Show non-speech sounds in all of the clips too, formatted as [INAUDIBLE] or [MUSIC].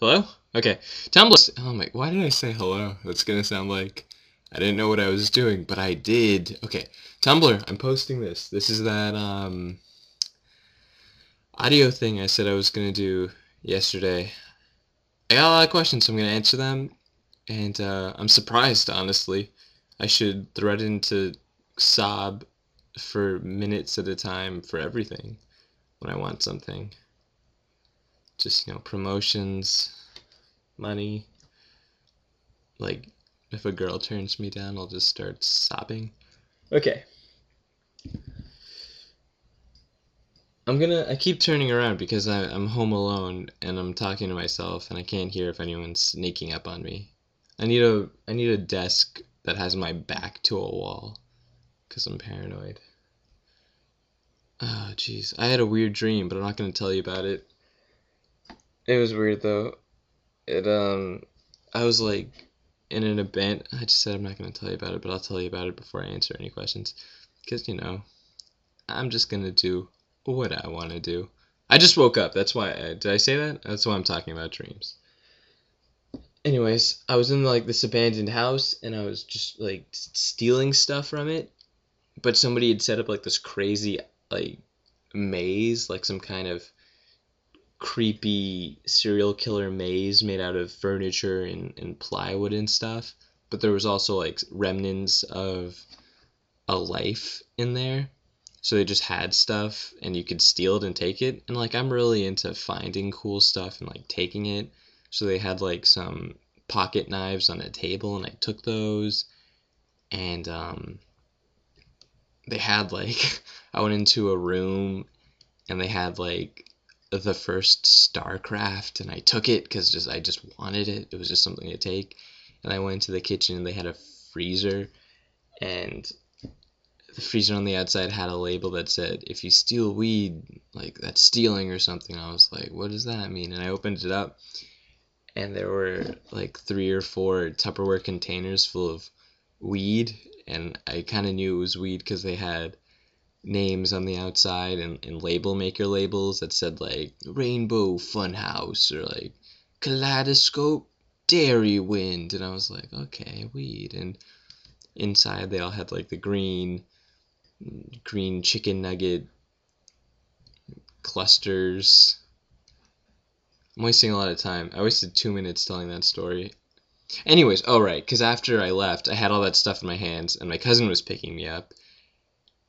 Hello? Okay. Tumblr. Oh my. Why did I say hello? That's gonna sound like I didn't know what I was doing, but I did. Okay. Tumblr. I'm posting this. This is that um audio thing I said I was gonna do yesterday. I got a lot of questions, so I'm gonna answer them, and uh, I'm surprised, honestly. I should thread into sob for minutes at a time for everything when I want something just you know promotions money. Like if a girl turns me down i'll just start sobbing. Okay. I'm gonna i keep turning around because I, i'm home alone and i'm talking to myself and i can't hear if anyone's sneaking up on me. I need a i need a desk that has my back to a wall because i'm paranoid. Oh jeez. I had a weird dream but i'm not to tell you about it it was weird though. It um, I was like in an event. I just said I'm not gonna tell you about it, but I'll tell you about it before I answer any questions, because you know, I'm just gonna do what I want to do. I just woke up. That's why. I, did I say that? That's why I'm talking about dreams. Anyways, I was in like this abandoned house, and I was just like stealing stuff from it, but somebody had set up like this crazy like maze, like some kind of creepy serial killer maze made out of furniture and, and plywood and stuff. But there was also like remnants of a life in there. So they just had stuff and you could steal it and take it. And like I'm really into finding cool stuff and like taking it. So they had like some pocket knives on a table and I took those. And um they had like [LAUGHS] I went into a room and they had like the first StarCraft, and I took it because just I just wanted it. It was just something to take, and I went to the kitchen and they had a freezer, and the freezer on the outside had a label that said if you steal weed, like that's stealing or something. I was like, what does that mean? And I opened it up, and there were like three or four Tupperware containers full of weed, and I kind of knew it was weed because they had names on the outside and, and label maker labels that said like Rainbow Funhouse or like Kaleidoscope Dairy Wind and I was like, okay, weed and inside they all had like the green green chicken nugget clusters. I'm wasting a lot of time. I wasted two minutes telling that story. Anyways, oh right, because after I left, I had all that stuff in my hands, and my cousin was picking me up,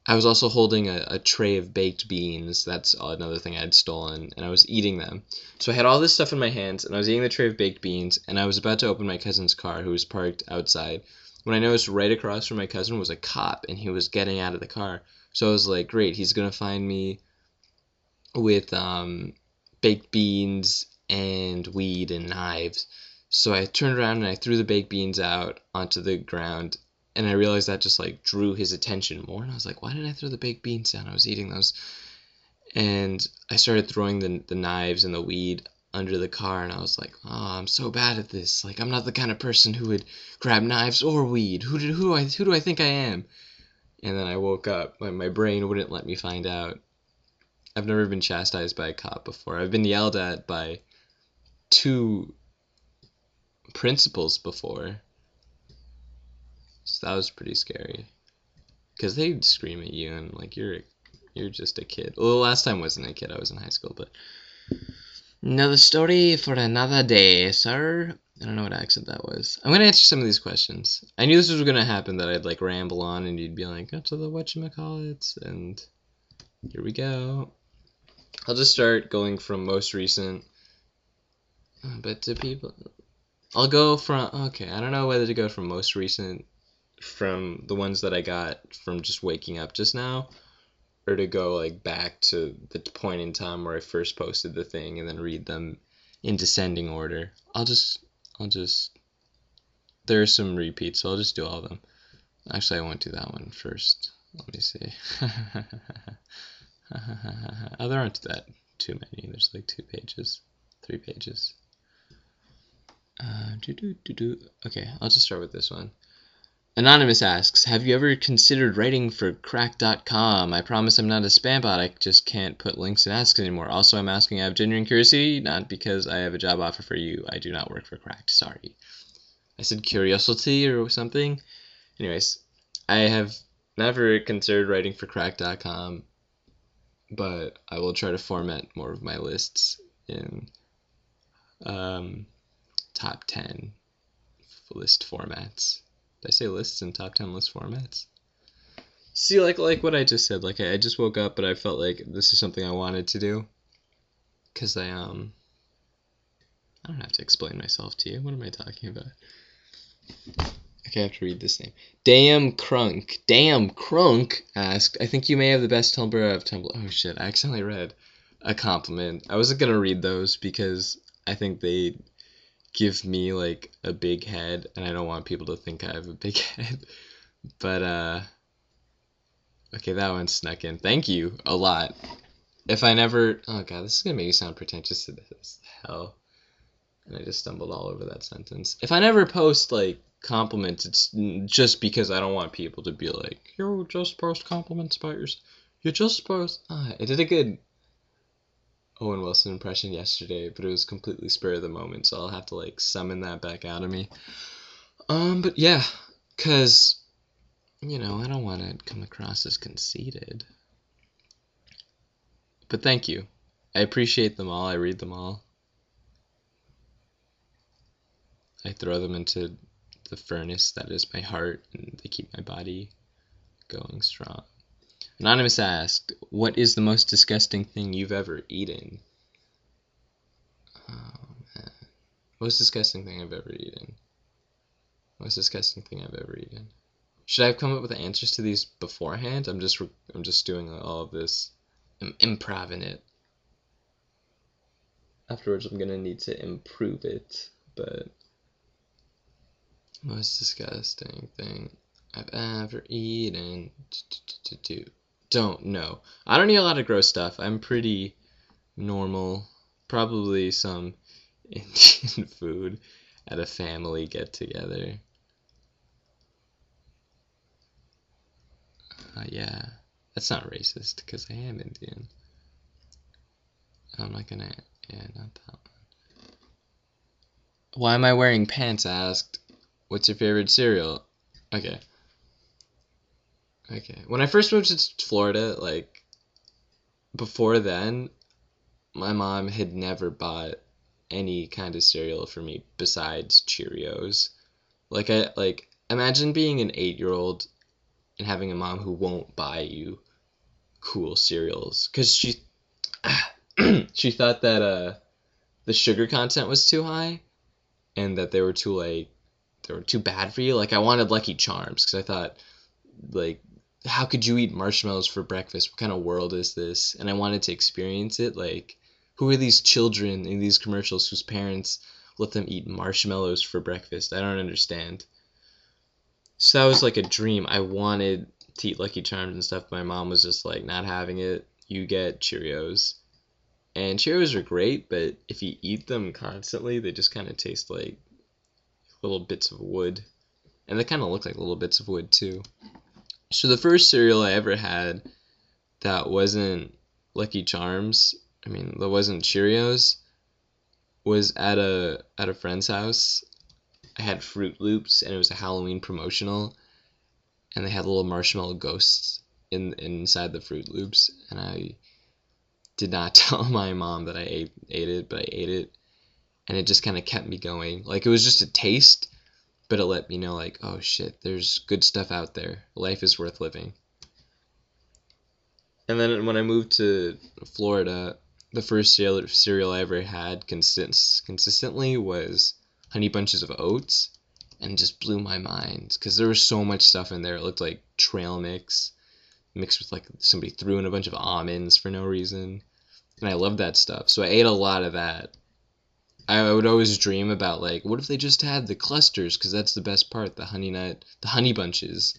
I was also holding a, a, tray of baked beans. That's another thing I had stolen, and I was eating them. So I had all this stuff in my hands, and I was eating the tray of baked beans, and I was about to open my cousin's car, who was parked outside, when I noticed right across from my cousin was a cop, and he was getting out of the car. So I was like, great, he's gonna find me with um, baked beans and weed and knives. So I turned around and I threw the baked beans out onto the ground and I realized that just like drew his attention more. And I was like, why didn't I throw the baked beans down? I was eating those. And I started throwing the, the knives and the weed under the car. And I was like, oh, I'm so bad at this. Like, I'm not the kind of person who would grab knives or weed. Who, did, who, do, I, who do I think I am? And then I woke up. My, my brain wouldn't let me find out. I've never been chastised by a cop before. I've been yelled at by two principals before so that was pretty scary. Cause they'd scream at you and like you're you're just a kid. Well, the last time I wasn't a kid. I was in high school, but another story for another day, sir. I don't know what accent that was. I'm gonna answer some of these questions. I knew this was gonna happen. That I'd like ramble on and you'd be like, "Go to the whatchamacallits," and here we go. I'll just start going from most recent. But to people, I'll go from okay. I don't know whether to go from most recent from the ones that I got from just waking up just now, or to go like back to the point in time where I first posted the thing and then read them in descending order. I'll just I'll just there are some repeats, so I'll just do all of them. Actually, I won't do that one first. Let me see. [LAUGHS] oh, there aren't that too many. There's like two pages, three pages. Uh, do do do do. Okay, I'll just start with this one. Anonymous asks, Have you ever considered writing for cracked.com? I promise I'm not a spam bot, I just can't put links and asks anymore. Also, I'm asking I have genuine curiosity, not because I have a job offer for you. I do not work for cracked, sorry. I said curiosity or something. Anyways, I have never considered writing for cracked.com, but I will try to format more of my lists in um, top 10 list formats. Did I say lists in top 10 list formats? See, like like what I just said. Like I, I just woke up, but I felt like this is something I wanted to do. Cause I um. I don't have to explain myself to you. What am I talking about? Okay, I have to read this name. Damn Crunk. Damn Crunk asked, I think you may have the best Tumblr of Tumblr. Oh shit, I accidentally read a compliment. I wasn't gonna read those because I think they give me like a big head and I don't want people to think I have a big [LAUGHS] head. But uh okay, that one snuck in. Thank you a lot. If I never oh god, this is gonna make me sound pretentious as hell. And I just stumbled all over that sentence. If I never post like compliments, it's just because I don't want people to be like, "You just post compliments about yourself." You just post. Ah, I did a good Owen Wilson impression yesterday, but it was completely spur of the moment, so I'll have to like summon that back out of me. Um, but yeah, cause you know I don't want to come across as conceited. But thank you. I appreciate them all. I read them all. I throw them into the furnace that is my heart, and they keep my body going strong. Anonymous asked, What is the most disgusting thing you've ever eaten? Oh, man. Most disgusting thing I've ever eaten. Most disgusting thing I've ever eaten. Should I have come up with answers to these beforehand? I'm just I'm just doing all of this. I'm improving it. Afterwards, I'm gonna need to improve it, but most disgusting thing I've ever eaten. Don't know. I don't eat a lot of gross stuff. I'm pretty normal. Probably some [LAUGHS] Indian food at a family get together. Uh, yeah, that's not racist because I am Indian. I'm not gonna. Yeah, not that one. Why am I wearing pants? I asked. What's your favorite cereal? Okay. Okay. When I first moved to Florida, like before then, my mom had never bought any kind of cereal for me besides Cheerios. Like I like imagine being an 8-year-old and having a mom who won't buy you cool cereals cuz she [CLEARS THROAT] she thought that uh the sugar content was too high and that they were too like they were too bad for you. Like I wanted Lucky Charms because I thought, like, how could you eat marshmallows for breakfast? What kind of world is this? And I wanted to experience it. Like, who are these children in these commercials whose parents let them eat marshmallows for breakfast? I don't understand. So that was like a dream. I wanted to eat Lucky Charms and stuff. My mom was just like, not having it. You get Cheerios. And Cheerios are great, but if you eat them constantly, they just kind of taste like little bits of wood. And they kind of look like little bits of wood too. So the first cereal I ever had that wasn't Lucky Charms, I mean, that wasn't Cheerios, was at a at a friend's house. I had Froot Loops and it was a Halloween promotional and they had little marshmallow ghosts in inside the Froot Loops and I did not [LAUGHS] tell my mom that I ate ate it, but I ate it and it just kind of kept me going. Like it was just a taste, but it let me know like, oh shit, there's good stuff out there. Life is worth living. And then when I moved to Florida, the first cereal I ever had consist- consistently was Honey Bunches of Oats, and just blew my mind because there was so much stuff in there. It looked like trail mix mixed with like somebody threw in a bunch of almonds for no reason, and I loved that stuff. So I ate a lot of that I would always dream about like, what if they just had the clusters? Because that's the best part, the honey nut, the honey bunches.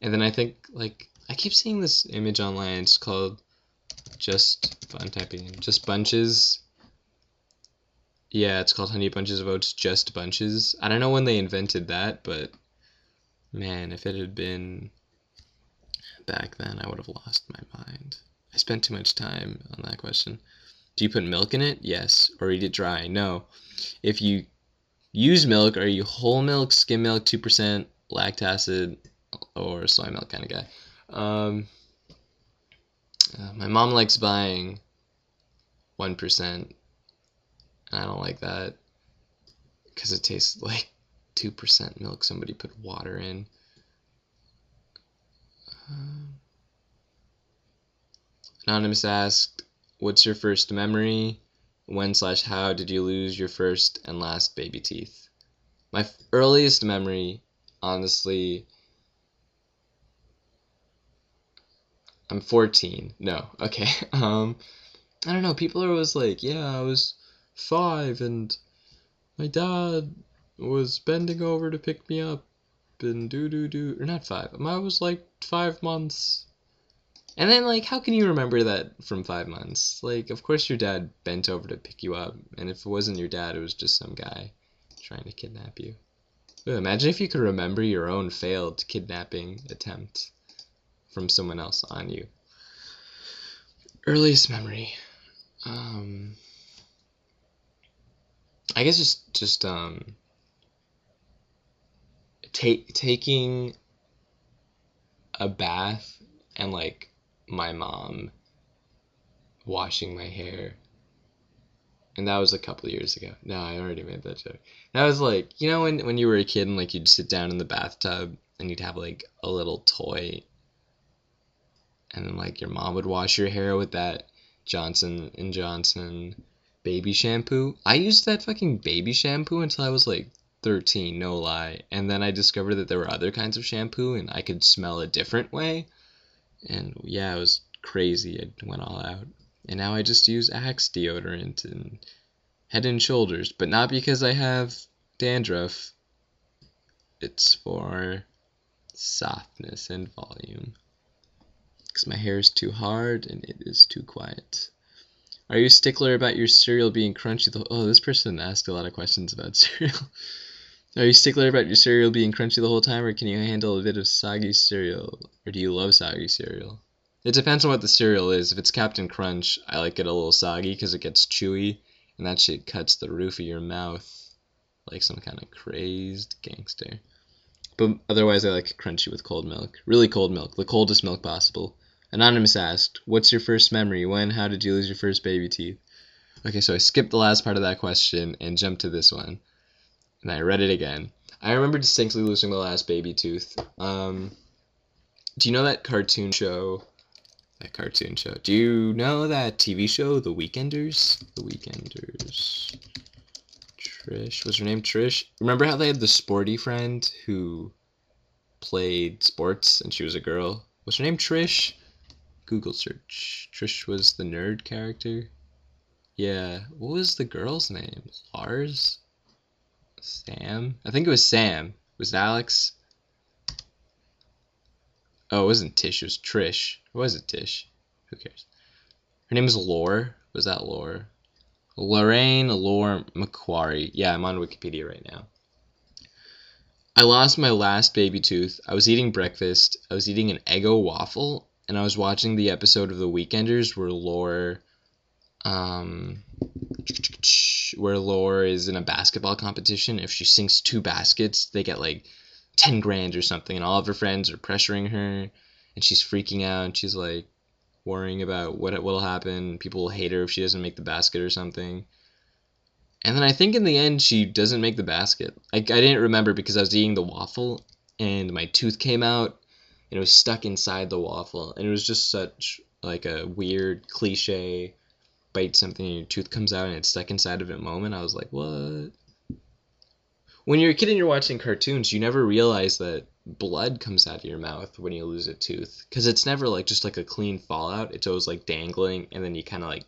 And then I think like I keep seeing this image online. It's called just I'm typing in just bunches. Yeah, it's called honey bunches of oats, just bunches. I don't know when they invented that, but Man, if it had been back then, I would have lost my mind. I spent too much time on that question. Do you put milk in it? Yes. Or eat it dry? No. If you use milk, are you whole milk, skim milk, 2%, Lactaid, or soy milk kind of guy? Um, uh, my mom likes buying 1%, and I don't like that because it tastes like 2% milk somebody put water in. Um, Anonymous asked, What's your first memory? When slash how did you lose your first and last baby teeth? My earliest memory, honestly, I'm 14. No, okay. [LAUGHS] Um, I don't know. People are always like, yeah, I was five and my dad was bending over to pick me up and do do do. Or not five. I was like five months. And then, like, how can you remember that from five months? Like, of course your dad bent over to pick you up. And if it wasn't your dad, it was just some guy trying to kidnap you. Ooh, imagine if you could remember your own failed kidnapping attempt from someone else on you. Earliest memory. Um, I guess just just um, take taking a bath and like my mom washing my hair. And that was a couple years ago. No, I already made that joke. That was like, you know, when when you were a kid and like you'd sit down in the bathtub and you'd have like a little toy and then like your mom would wash your hair with that Johnson and Johnson baby shampoo. I used that fucking baby shampoo until I was like 13, no lie. And then I discovered that there were other kinds of shampoo and I could smell a different way. And yeah, it was crazy. I went all out. And now I just use Axe deodorant and Head and Shoulders, but not because I have dandruff. It's for softness and volume because my hair is too hard and it is too quiet. Are you stickler about your cereal being crunchy? Oh, this person asked a lot of questions about [LAUGHS] cereal. Are you stickler about your cereal being crunchy the whole time, or can you handle a bit of soggy cereal, or do you love soggy cereal? It depends on what the cereal is. If it's Captain Crunch, I like it a little soggy because it gets chewy, and that shit cuts the roof of your mouth like some kind of crazed gangster. But otherwise, I like crunchy with cold milk. Really cold milk, the coldest milk possible. Anonymous asked, What's your first memory? When? How did you lose your first baby teeth? Okay, so I skipped the last part of that question and jumped to this one. And I read it again. I remember distinctly losing my last baby tooth. Um, do you know that cartoon show? That cartoon show. Do you know that TV show, The Weekenders? The Weekenders. Trish. Was her name Trish? Remember how they had the sporty friend who played sports and she was a girl? Was her name Trish? Google search. Trish was the nerd character. Yeah. What was the girl's name? Lars? Sam? I think it was Sam. Was it Alex? Oh, it wasn't Tish. It was Trish. Or was it Tish? Who cares? Her name is Lor. Was that Lor? Lorraine Lor McQuarrie. Yeah, I'm on Wikipedia right now. I lost my last baby tooth. I was eating breakfast. I was eating an Eggo waffle, and I was watching the episode of The Weekenders where Lor, um, where Lor is in a basketball competition. If she sinks two baskets, they get like ten grand or something, and all of her friends are pressuring her, and she's freaking out, and she's like worrying about what what'll happen. People will hate her if she doesn't make the basket or something. And then I think in the end she doesn't make the basket. I, I didn't remember because I was eating the waffle and my tooth came out and it was stuck inside the waffle and it was just such like a weird cliche bite something and your tooth comes out and it's stuck inside of it moment. I was like, what? When you're a kid and you're watching cartoons, you never realize that blood comes out of your mouth when you lose a tooth because it's never like just like a clean fallout. It's always like dangling and then you kind of like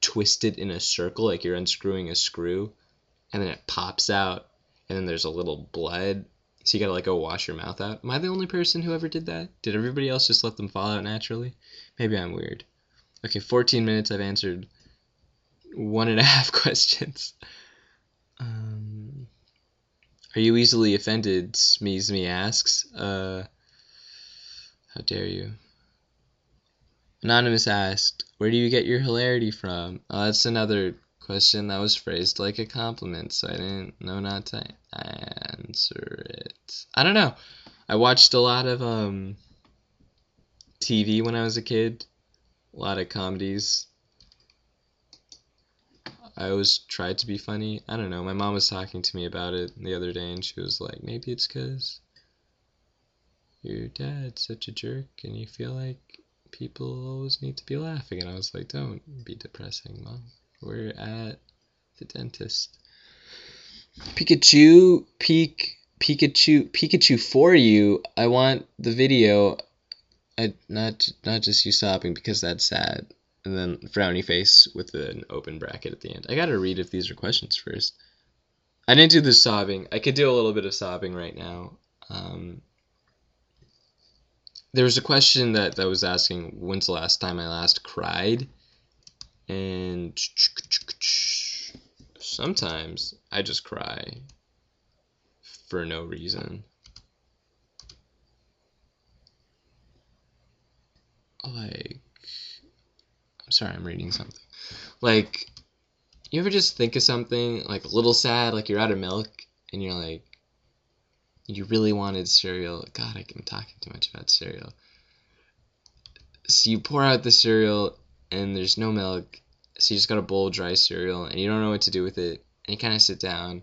twist it in a circle like you're unscrewing a screw and then it pops out and then there's a little blood so you gotta like go wash your mouth out am i the only person who ever did that did everybody else just let them fall out naturally maybe i'm weird okay 14 minutes i've answered one and a [LAUGHS] half questions um, Are you easily offended? Smeeze me asks. Uh, how dare you? Anonymous asked, Where do you get your hilarity from? Oh, that's another question that was phrased like a compliment, so I didn't know not to answer it. I don't know. I watched a lot of um TV when I was a kid. A lot of comedies. I always tried to be funny. I don't know. My mom was talking to me about it the other day, and she was like, maybe it's because your dad's such a jerk, and you feel like people always need to be laughing. And I was like, don't be depressing, mom. We're at the dentist. Pikachu, peek, Pikachu, Pikachu for you. I want the video. I not not just you sobbing because that's sad and then frowny face with an open bracket at the end. I gotta read if these are questions first. I didn't do the sobbing. I could do a little bit of sobbing right now. Um, there was a question that, that was asking when's the last time I last cried, and sometimes I just cry for no reason. Like I'm sorry, I'm reading something. Like, you ever just think of something like a little sad, like you're out of milk, and you're like, you really wanted cereal. God, I'm talking too much about cereal. So you pour out the cereal, and there's no milk, so you just got a bowl of dry cereal, and you don't know what to do with it, and you kind of sit down,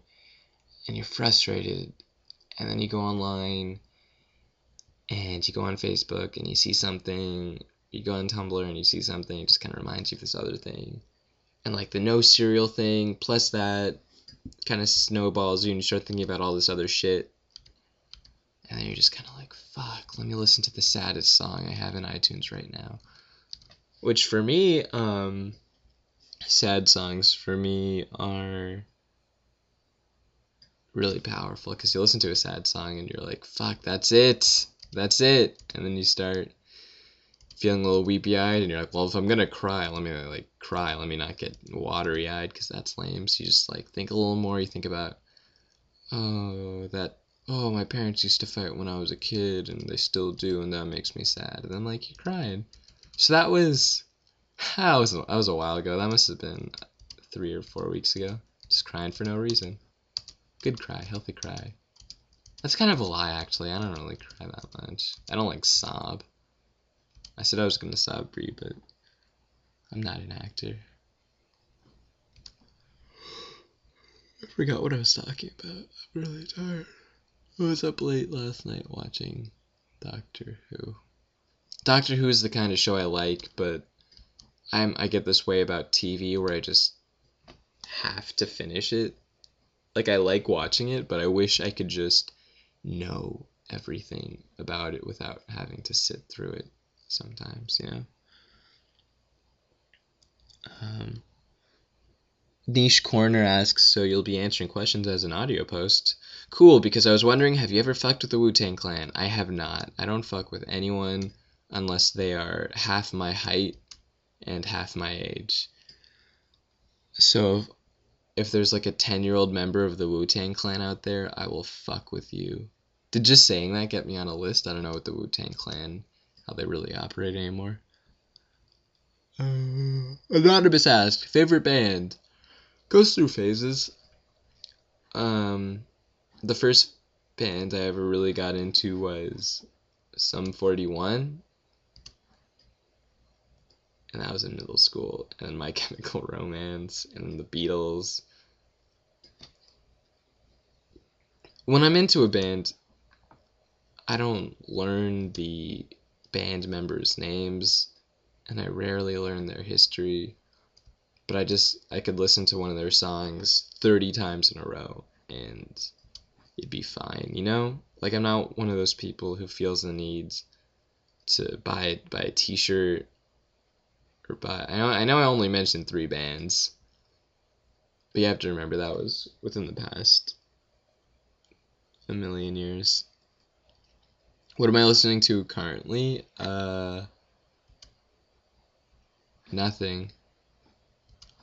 and you're frustrated, and then you go online, and you go on Facebook, and you see something you go on Tumblr and you see something, it just kind of reminds you of this other thing. And like the no cereal thing, plus that kind of snowballs you and you start thinking about all this other shit. And then you're just kind of like, fuck, let me listen to the saddest song I have in iTunes right now. Which for me, um, sad songs for me are really powerful because you listen to a sad song and you're like, fuck, that's it. That's it. And then you start feeling a little weepy eyed and you're like, well, if I'm gonna cry, let me like cry. Let me not get watery eyed because that's lame. So you just like think a little more. You think about, oh, that, oh, my parents used to fight when I was a kid and they still do, and that makes me sad. And then like you cried. So that was, ah, that was that was a while ago. That must have been three or four weeks ago. Just crying for no reason. Good cry, healthy cry. That's kind of a lie, actually. I don't really cry that much. I don't like sob. I said I was going to sob Brie, but I'm not an actor. I forgot what I was talking about. I'm really tired. I was up late last night watching Doctor Who. Doctor Who is the kind of show I like, but I'm I get this way about TV where I just have to finish it. Like I like watching it, but I wish I could just know everything about it without having to sit through it sometimes, you know. Um, Niche Corner asks, so you'll be answering questions as an audio post. Cool, because I was wondering, have you ever fucked with the Wu Tang Clan? I have not. I don't fuck with anyone unless they are half my height and half my age. So if, there's like a 10 year old member of the Wu Tang Clan out there, I will fuck with you. Did just saying that get me on a list? I don't know what the Wu Tang Clan how they really operate anymore. Uh, Anonymous asked, favorite band? Goes through phases. Um, the first band I ever really got into was Sum 41. And that was in middle school. And My [LAUGHS] Chemical Romance and the Beatles. When I'm into a band, I don't learn the band members' names, and I rarely learn their history. But I just I could listen to one of their songs 30 times in a row and it'd be fine, you know? Like I'm not one of those people who feels the need to buy buy a t-shirt or buy I know I know I only mentioned 3 bands. But you have to remember that was within the past a million years. What am I listening to currently? Uh, nothing.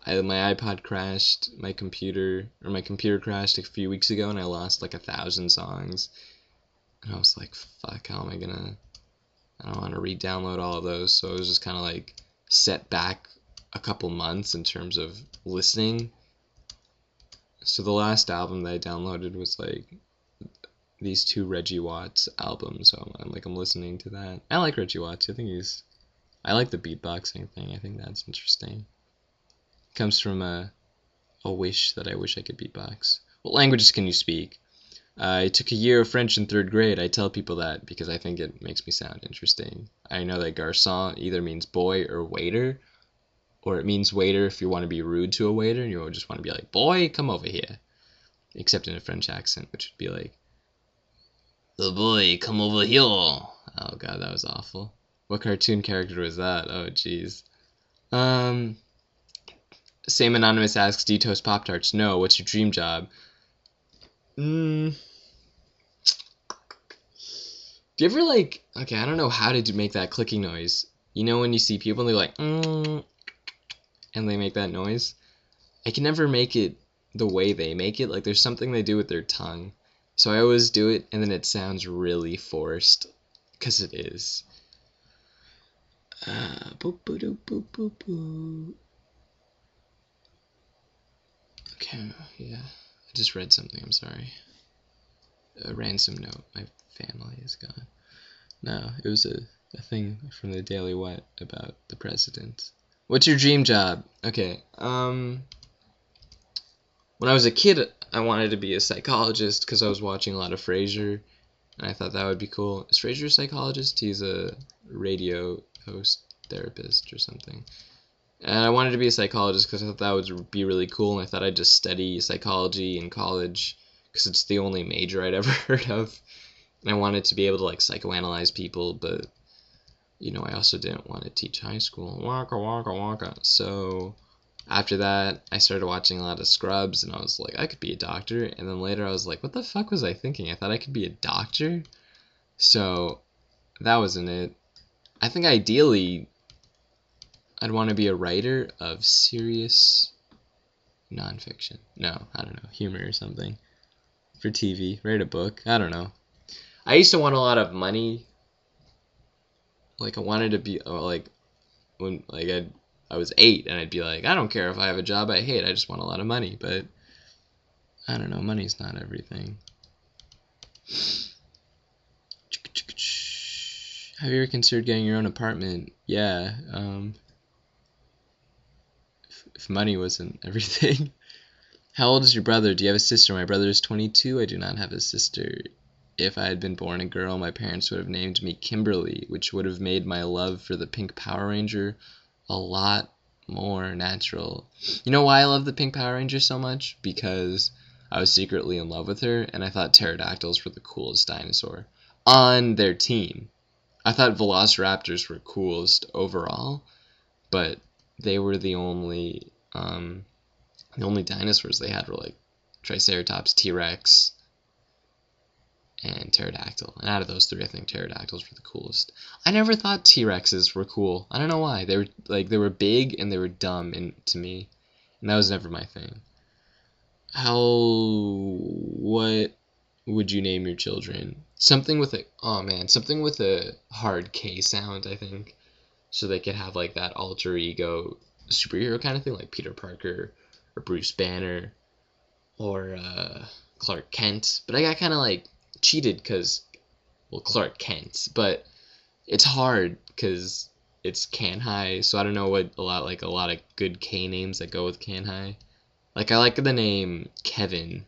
I, my iPod crashed, my computer or my computer crashed a few weeks ago, and I lost like a thousand songs. And I was like, "Fuck! How am I gonna?" I don't want to re-download all of those, so I was just kind of like set back a couple months in terms of listening. So the last album that I downloaded was like these two Reggie Watts albums. So I'm, like I'm listening to that. I like Reggie Watts. I think he's I like the beatboxing thing. I think that's interesting. Comes from a a wish that I wish I could beatbox. What languages can you speak? I took a year of French in third grade. I tell people that because I think it makes me sound interesting. I know that garçon either means boy or waiter, or it means waiter if you want to be rude to a waiter and you just want to be like, boy, come over here. Except in a French accent, which would be like, the boy, come over here. Oh god, that was awful. What cartoon character was that? Oh jeez. Um, same anonymous asks, do you toast Pop Tarts? No. What's your dream job? Mm. Do you ever like? Okay, I don't know how to do, make that clicking noise. You know when you see people and they're like, mm, and they make that noise. I can never make it the way they make it. Like there's something they do with their tongue. So I always do it, and then it sounds really forced, because it is. Uh, boop, boop, boop, boop, boop. Okay, yeah. I just read something, I'm sorry. A ransom note. My family is gone. No, it was a, a thing from the Daily What about the president. What's your dream job? Okay, um. When I was a kid, I wanted to be a psychologist because I was watching a lot of Frasier, and I thought that would be cool. Is Frasier a psychologist? He's a radio host, therapist, or something. And I wanted to be a psychologist because I thought that would be really cool, and I thought I'd just study psychology in college because it's the only major I'd [LAUGHS] ever heard of. And I wanted to be able to like psychoanalyze people, but you know, I also didn't want to teach high school. Waka waka waka. So after that, I started watching a lot of Scrubs, and I was like, I could be a doctor. And then later, I was like, what the fuck was I thinking? I thought I could be a doctor. So that wasn't it. I think ideally, I'd want to be a writer of serious nonfiction. No, I don't know, humor or something for TV. Write a book. I don't know. I used to want a lot of money. Like I wanted to be uh, like when like I I was eight and I'd be like I don't care if I have a job I hate. I just want a lot of money. But I don't know. Money's not everything. Have you ever considered getting your own apartment? Yeah. Um, money wasn't [LAUGHS] everything. How old is your brother? Do you have a sister? My brother is 22. I do not have a sister. If I had been born a girl, my parents would have named me Kimberly, which would have made my love for the pink Power Ranger a lot more natural. You know why I love the pink Power Ranger so much? Because I was secretly in love with her, and I thought pterodactyls were the coolest dinosaur on their team. I thought velociraptors were coolest overall, but they were the only um, the only dinosaurs they had were like Triceratops, T Rex, and pterodactyl. And out of those three, I think pterodactyls were the coolest. I never thought T Rexes were cool. I don't know why. They were like they were big and they were dumb and to me, and that was never my thing. How what would you name your children? Something with a oh man, something with a hard K sound. I think, so they could have like that alter ego superhero kind of thing, like Peter Parker or Bruce Banner or uh, Clark Kent. But I got kind of like cheated because, well, Clark Kent. But it's hard because it's Kanhai, so I don't know what a lot like a lot of good K names that go with Kanhai. Like I like the name Kevin,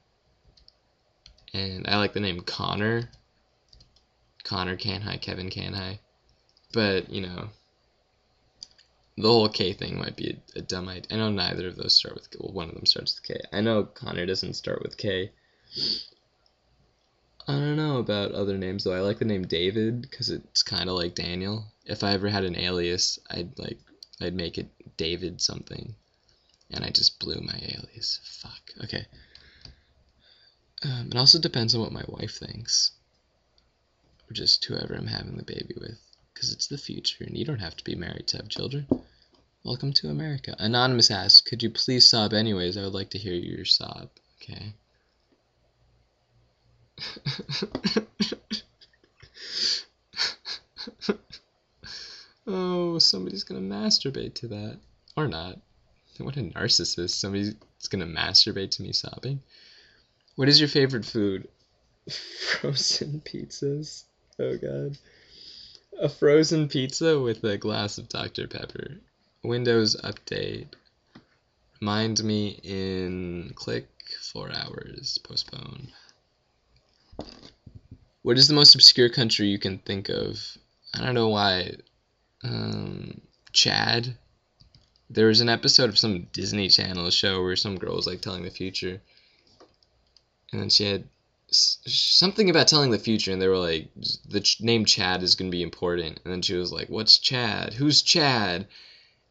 and I like the name Connor. Connor Kanhai, Kevin Kanhai, but you know, the whole K thing might be a, a, dumb idea. I know neither of those start with well, one of them starts with K. I know Connor doesn't start with K. I don't know about other names though. I like the name David because it's kind of like Daniel. If I ever had an alias, I'd like I'd make it David something, and I just blew my alias. Fuck. Okay. Um, it also depends on what my wife thinks, or just whoever I'm having the baby with, because it's the future, and you don't have to be married to have children. Welcome to America. Anonymous asks, could you please sob anyways? I would like to hear your sob. Okay. [LAUGHS] oh, somebody's gonna masturbate to that. Or not. What a narcissist. Somebody's gonna masturbate to me sobbing. What is your favorite food? [LAUGHS] Frozen pizzas. Oh god. A frozen pizza with a glass of Dr. Pepper. Windows update. Remind me in click four hours. Postpone. What is the most obscure country you can think of? I don't know why. Um, Chad. There was an episode of some Disney Channel show where some girl was like telling the future, and then she had something about telling the future, and they were like, the ch- name Chad is going to be important, and then she was like, "What's Chad? Who's Chad?"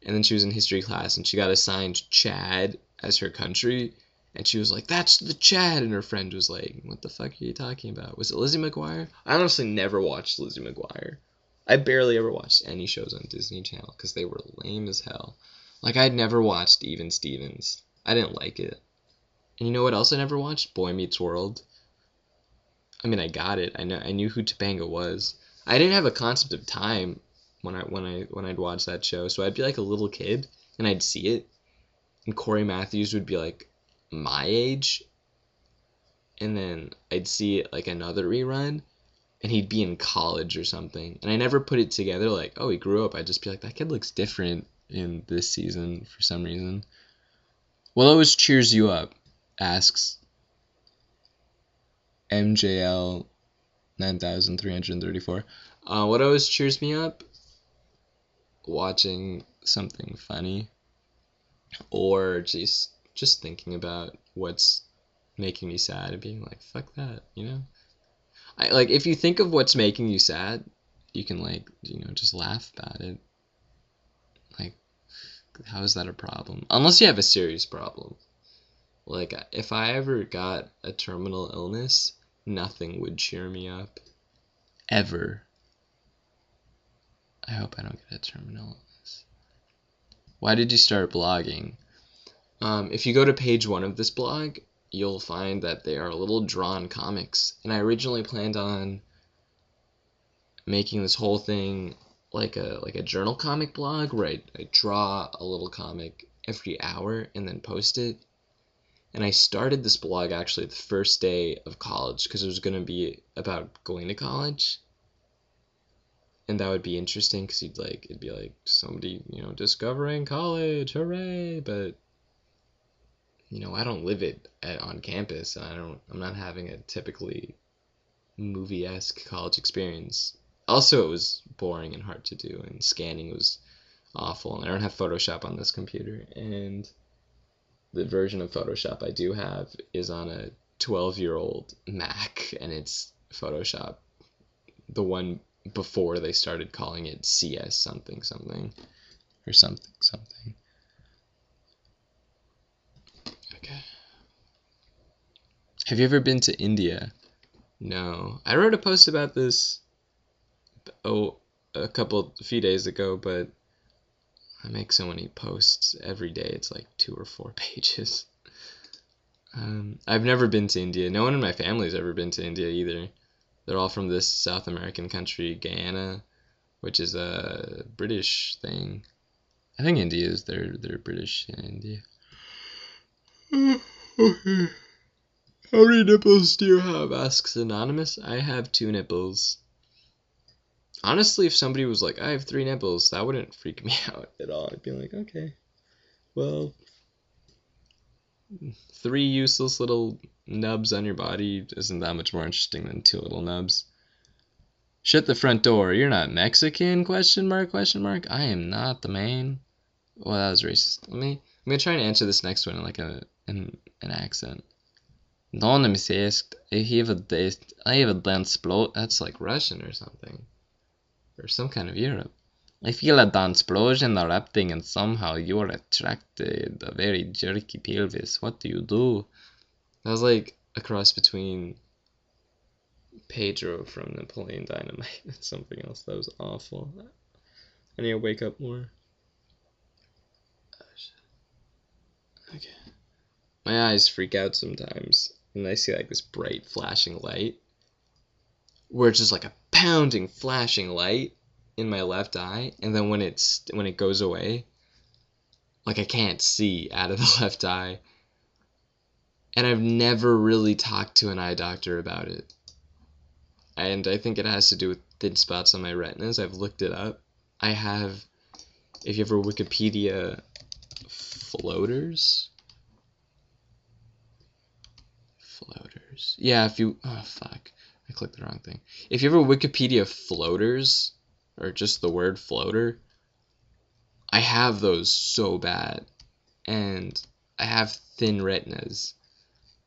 And then she was in history class, and she got assigned Chad as her country, and she was like, "That's the Chad," and her friend was like, "What the fuck are you talking about? Was it Lizzie McGuire?" I honestly never watched Lizzie McGuire. I barely ever watched any shows on Disney Channel because they were lame as hell. Like I'd never watched Even Stevens. I didn't like it. And you know what else I never watched? Boy Meets World. I mean, I got it. I know I knew who Topanga was. I didn't have a concept of time when I when I when I'd watch that show. So I'd be like a little kid and I'd see it, and Cory Matthews would be like my age, and then I'd see like another rerun, and he'd be in college or something, and I never put it together. Like, oh, he grew up. I'd just be like, that kid looks different in this season for some reason. Always cheers you up? Asks MJL 9334. Uh, what always cheers me up? Watching something funny or just just thinking about what's making me sad and being like fuck that, you know? I like if you think of what's making you sad, you can like, you know, just laugh about it. Like how is that a problem? Unless you have a serious problem. Like if I ever got a terminal illness, nothing would cheer me up. Ever. I hope I don't get a terminal illness. Why did you start blogging? Um, if you go to page one of this blog, you'll find that they are little drawn comics. And I originally planned on making this whole thing like a like a journal comic blog where I, I draw a little comic every hour and then post it and I started this blog actually the first day of college because it was going to be about going to college. And that would be interesting because you'd like, it'd be like somebody, you know, discovering college, hooray! But, you know, I don't live it at, on campus and I don't, I'm not having a typically movie esque college experience. Also, it was boring and hard to do, and scanning was awful. And I don't have Photoshop on this computer. And, the version of Photoshop I do have is on a 12 year old Mac, and it's Photoshop, the one before they started calling it CS something something, or something something. Okay. Have you ever been to India? No. I wrote a post about this oh a couple a few days ago, but I make so many posts every day. It's like two or four [LAUGHS] pages. Um, I've never been to India. No one in my family's ever been to India either. They're all from this South American country, Guyana, which is a British thing. I think India is they're they're British in India. okay. [LAUGHS] How many nipples do you have? asks Anonymous. I have two nipples. Honestly, if somebody was like, I have three nipples, that wouldn't freak [LAUGHS] me out at all. I'd be like, okay, well, three useless little nubs on your body isn't that much more interesting than two little nubs. Shut the front door. You're not Mexican? Question mark? Question mark. I am not the main. Well, that was racist. Let me. I'm gonna try and answer this next one in like a in an accent. Don't let me say I have a I have a dance blow. That's like Russian or something or some kind of Europe. I feel a dance explosion erupting and somehow you're attracted a very jerky pelvis. What do you do? That was like a cross between Pedro from Napoleon Dynamite [LAUGHS] and something else. That was awful. I need to wake up more. Oh, okay. My eyes freak out sometimes, and I see like this bright flashing light, where it's just like a pounding flashing light in my left eye, and then when it's when it goes away, like I can't see out of the [LAUGHS] left eye. And I've never really talked to an eye doctor about it. And I think it has to do with thin spots on my retinas. I've looked it up. I have, if you ever Wikipedia floaters, floaters. Yeah, if you, oh fuck, I clicked the wrong thing. If you ever Wikipedia floaters, or just the word floater, I have those so bad. And I have thin retinas.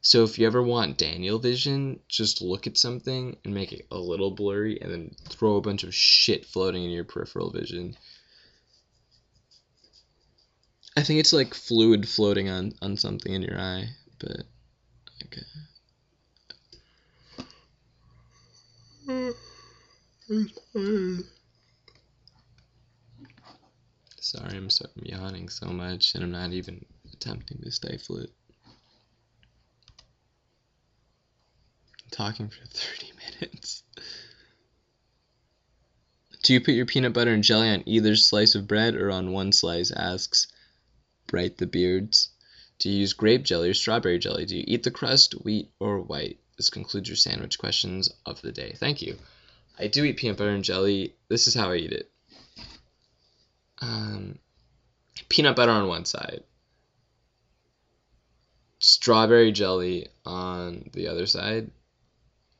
So if you ever want Daniel vision, just look at something and make it a little blurry and then throw a bunch of shit floating in your peripheral vision. I think it's like fluid floating on, on something in your eye, but okay. Sorry, I'm, so, yawning so much and I'm not even attempting to stifle it. I'm talking for 30 [LAUGHS] minutes. Do you put your peanut butter and jelly on either slice of bread or on one slice? asks Bright the Beards. Do you use grape jelly or strawberry jelly? Do you eat the crust, wheat, or white? This concludes your sandwich questions of the day. Thank you. I do eat peanut butter and jelly. This is how I eat it. Um, peanut butter on one side, strawberry jelly on the other side.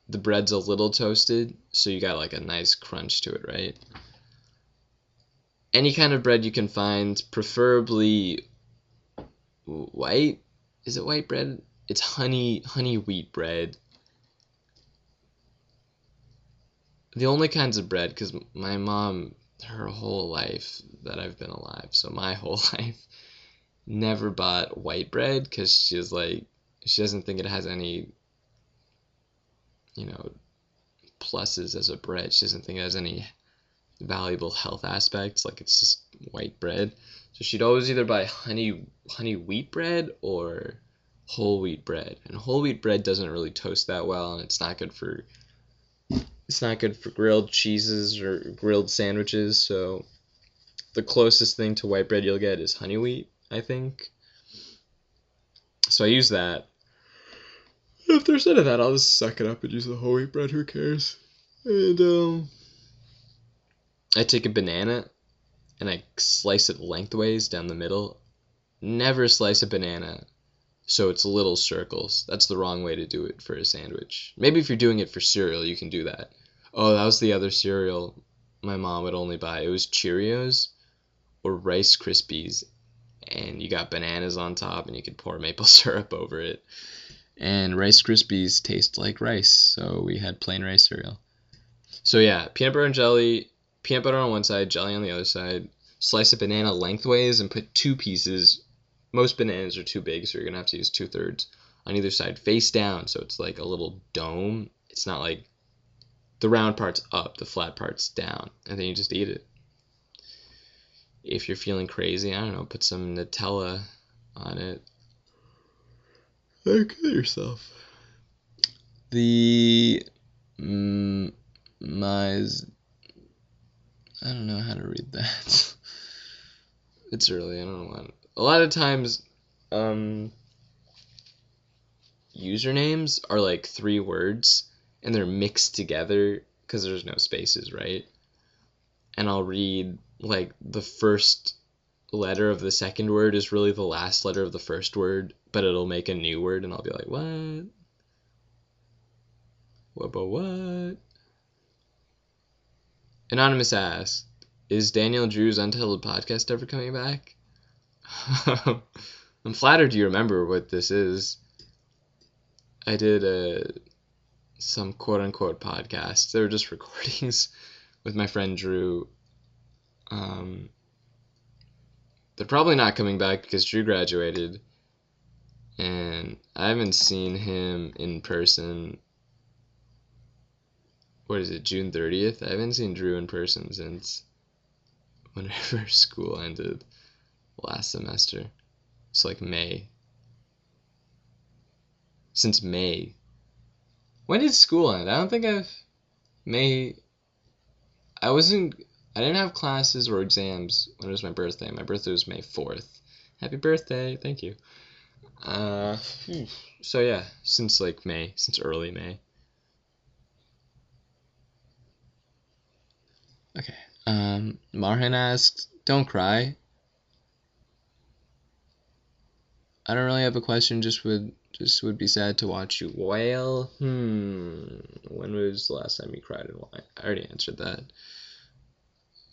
The bread's a little toasted, so you got like a nice crunch to it, right? Any kind of bread you can find, preferably white. Is it white bread? It's honey honey wheat bread. The only kinds of bread, because my mom, her whole life that I've been alive, so my [LAUGHS] whole life, never bought white bread because she's like, she doesn't think it has any, you know, pluses as a bread. She doesn't think it has any valuable health aspects. Like it's just white bread. So she'd always either buy honey honey wheat bread or whole wheat bread. And whole wheat bread doesn't really toast that well, and it's not good for it's not good for grilled cheeses or grilled sandwiches. So the closest thing to white bread you'll get is honey wheat, I think. So I use that. If there's none of that, I'll just suck it up and use the whole wheat bread. Who cares? And um, I take a banana and I slice it lengthways down the middle. Never slice a banana so it's little circles. That's the wrong way to do it for a sandwich. Maybe if you're doing it for cereal, you can do that. Oh, that was the other cereal my mom would only buy. It was Cheerios or Rice Krispies, and you got bananas on top, and you could pour [LAUGHS] maple syrup over it. And Rice Krispies taste like rice, so we had plain rice cereal. So yeah, peanut butter and jelly, peanut butter on one side, jelly on the other side. Slice a banana lengthways and put two pieces most bananas are too big, so you're gonna have to use two thirds on either side, face down, so it's like a little dome. It's not like the round part's up, the flat part's down, and then you just eat it. If you're feeling crazy, I don't know, put some Nutella on it. And kill yourself. The mm, my I don't know how to read that. [LAUGHS] it's early. I don't want a lot of times um, usernames are like three words and they're mixed together because there's no spaces, right? And I'll read like the first letter of the second word is really the last letter of the first word, but it'll make a new word and I'll be like, what? What but what? Anonymous asked, Is Daniel Drew's Untitled podcast ever coming back? [LAUGHS] I'm flattered you remember what this is. I did a some quote unquote podcasts. They were just [LAUGHS] recordings with my friend Drew. Um, they're probably not coming back because Drew graduated, and I haven't seen him in person. What is it, June 30th? I haven't seen Drew in person since whenever [LAUGHS] school ended last semester. It's like May since May. When did school end? I don't think I've May. I wasn't. I didn't have classes or exams when it was my birthday. My birthday was May fourth. Happy birthday! Thank you. Uh, so yeah, since like May, since early May. Okay. Um, Marhan asked, "Don't cry." I don't really have a question. Just would just would be sad to watch you wail. Hmm. When was the last time you cried and why? I already answered that.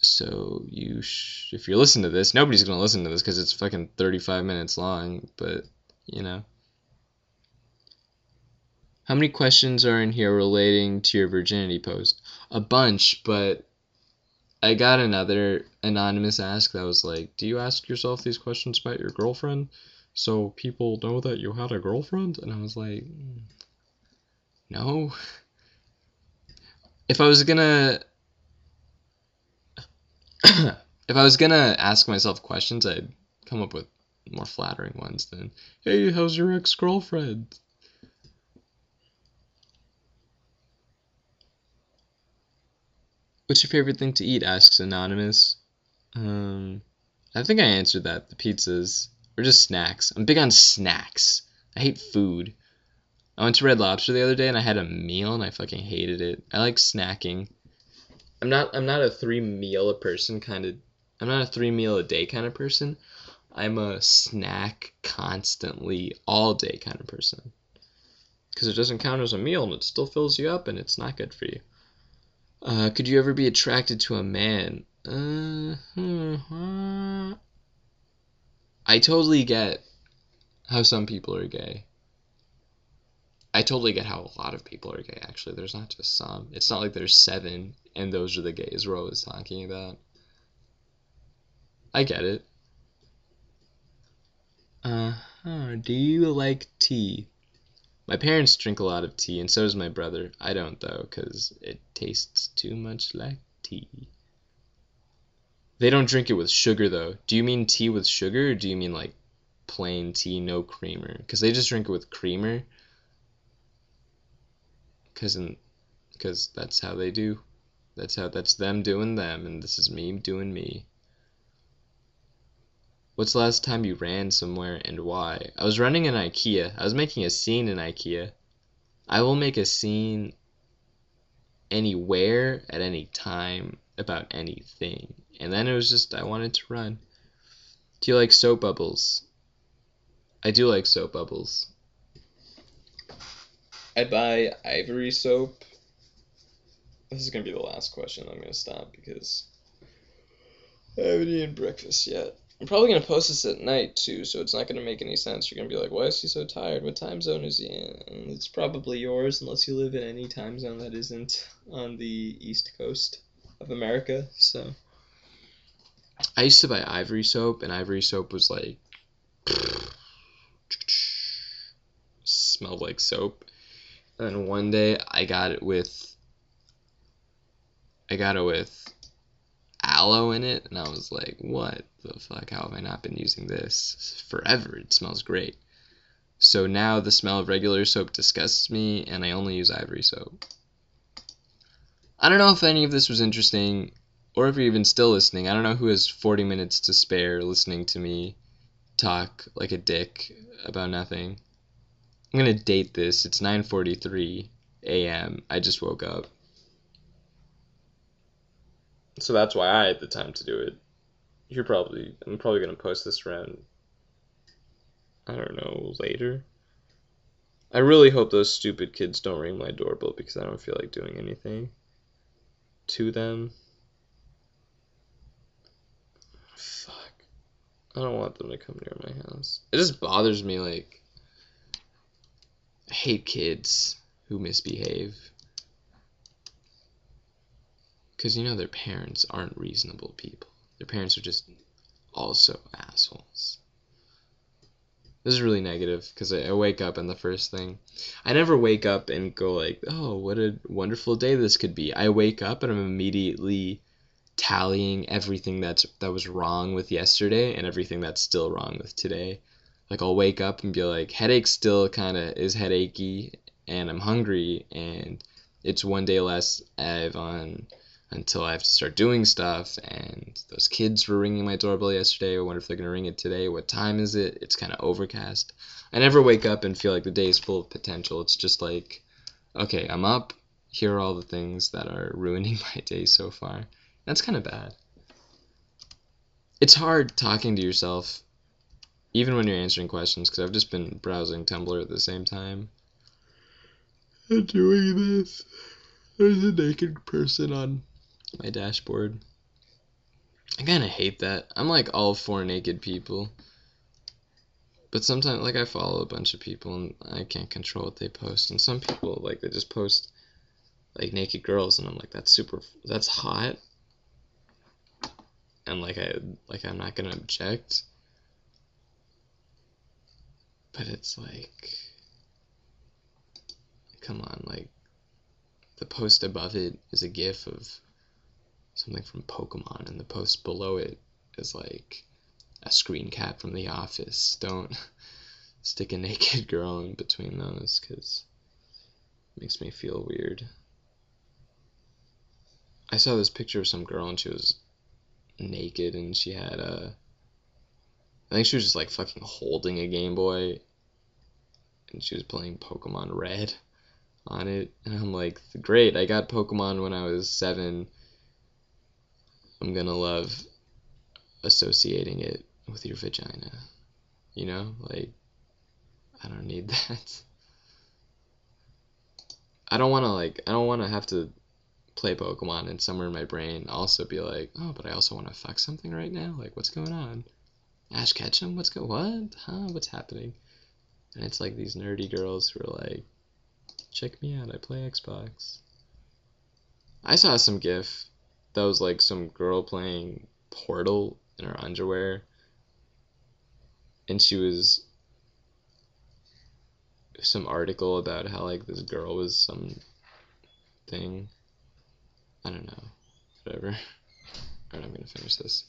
So you, sh- if you're listening to this, nobody's gonna listen to this because it's fucking 35 minutes long. But you know. How many questions are in here relating to your virginity post? A bunch, but I got another anonymous ask that was like, "Do you ask yourself these questions about your girlfriend so people know that you had a girlfriend?" And I was like, "No." [LAUGHS] If I was gonna [COUGHS] if I was gonna ask myself questions, I'd come up with more flattering ones than, "Hey, how's your ex-girlfriend?" What's your favorite thing to eat? asks Anonymous. Um, I think I answered that. The pizzas. Or just snacks. I'm big on snacks. I hate food. I went to Red Lobster the other day and I had a meal and I fucking hated it. I like snacking. I'm not I'm not a three meal a person kind of I'm not a three meal a day kind of person. I'm a snack constantly all day kind of person. Cuz it doesn't count as a meal and it still fills you up and it's not good for you. Uh, could you ever be attracted to a man? Uh, hmm, I totally get how some people are gay. I totally get how a lot of people are gay, actually. There's not just some. It's not like there's seven and those are the gays we're always talking about. I get it. Uh huh. Do you like tea? My parents drink a lot of tea, and so does my brother. I don't, though, because it tastes too much like tea. They don't drink it with sugar, though. Do you mean tea with sugar, or do you mean, like, plain tea, no creamer? Because they just drink it with creamer. Because because that's how they do. That's how that's them doing them, and this is me doing me. What's the last time you ran somewhere and why? I was running in IKEA. I was making a scene in IKEA. I will make a scene anywhere at any time about anything. And then it was just I wanted to run. Do you like soap bubbles? I do like soap bubbles. I buy ivory soap. This is gonna be the last question. I'm gonna stop because I haven't eaten breakfast yet. I'm probably gonna post this at night too, so it's not gonna make any sense. You're gonna be like, "Why is he so tired? What time zone is he in?" And it's probably yours, unless you live in any time zone that isn't on the east coast of America. So, I used to buy Ivory soap, and Ivory soap was like smelled like soap. And one day I got it with I got it with aloe in it, and I was like, what the fuck? How have I not been using this forever? It smells great. So now the smell of regular soap disgusts me, and I only use ivory soap. I don't know if any of this was interesting, or if you're even still listening. I don't know who has 40 minutes to spare listening to me talk like a dick about nothing. I'm gonna date this. It's 9:43 a.m. I just woke up. So that's why I had the time to do it. You're probably I'm probably gonna post this around I don't know, later. I really hope those stupid kids don't ring my doorbell because I don't feel like doing anything to them. Fuck. I don't want them to come near my house. It just bothers me like I hate kids who misbehave. Because, you know, their parents aren't reasonable people. Their parents are just also assholes. This is really negative because I, I wake up and the first thing. I never wake up and go, like, oh, what a wonderful day this could be. I wake up and I'm immediately tallying everything that's that was wrong with yesterday and everything that's still wrong with today. like I'll wake up and be like headache still kind of is headachy and I'm hungry and it's one day less I've on until I have to start doing stuff and those kids were ringing my doorbell yesterday. I wonder if they're gonna ring it today. What time is it? It's kind of overcast. I never wake up and feel like the day is full of potential. It's just like, okay, I'm up. Here are all the things that are ruining [LAUGHS] my day so far. That's kind of bad. It's hard talking to yourself even when you're answering questions, because I've just been browsing Tumblr at the same time. Doing this. There's a naked person on my dashboard. I kind of hate that. I'm like all for naked people. But sometimes, like, I follow a bunch of people and I can't control what they post. And some people, like, they just post, like, naked girls, and I'm like, that's super, that's hot. And, like, I, like, I'm not gonna object. But it's like come on like the post above it is a gif of something from pokemon and the post below it is like a screen cap from the office. Don't [LAUGHS] stick a naked [LAUGHS] girl in between those because it makes me feel weird. I saw this picture of some girl and she was naked and she had a I think she was just like fucking holding a Game Boy and she was playing Pokemon Red on it. And I'm like, great, I got Pokemon when I was seven. I'm gonna love associating it with your vagina. You know? Like, I don't need [LAUGHS] that. I don't wanna, like, I don't wanna have to play Pokemon and somewhere in my brain also be like, oh, but I also wanna fuck something right now? Like, what's going on? Ash Ketchum? What's go? What? Huh? What's happening? And it's like these nerdy girls who are like, check me out, I play Xbox. I saw some GIF that was like some girl playing Portal in her underwear. And she was some article about how like this girl was some thing. I don't know. Whatever. [LAUGHS] Alright, I'm gonna finish this.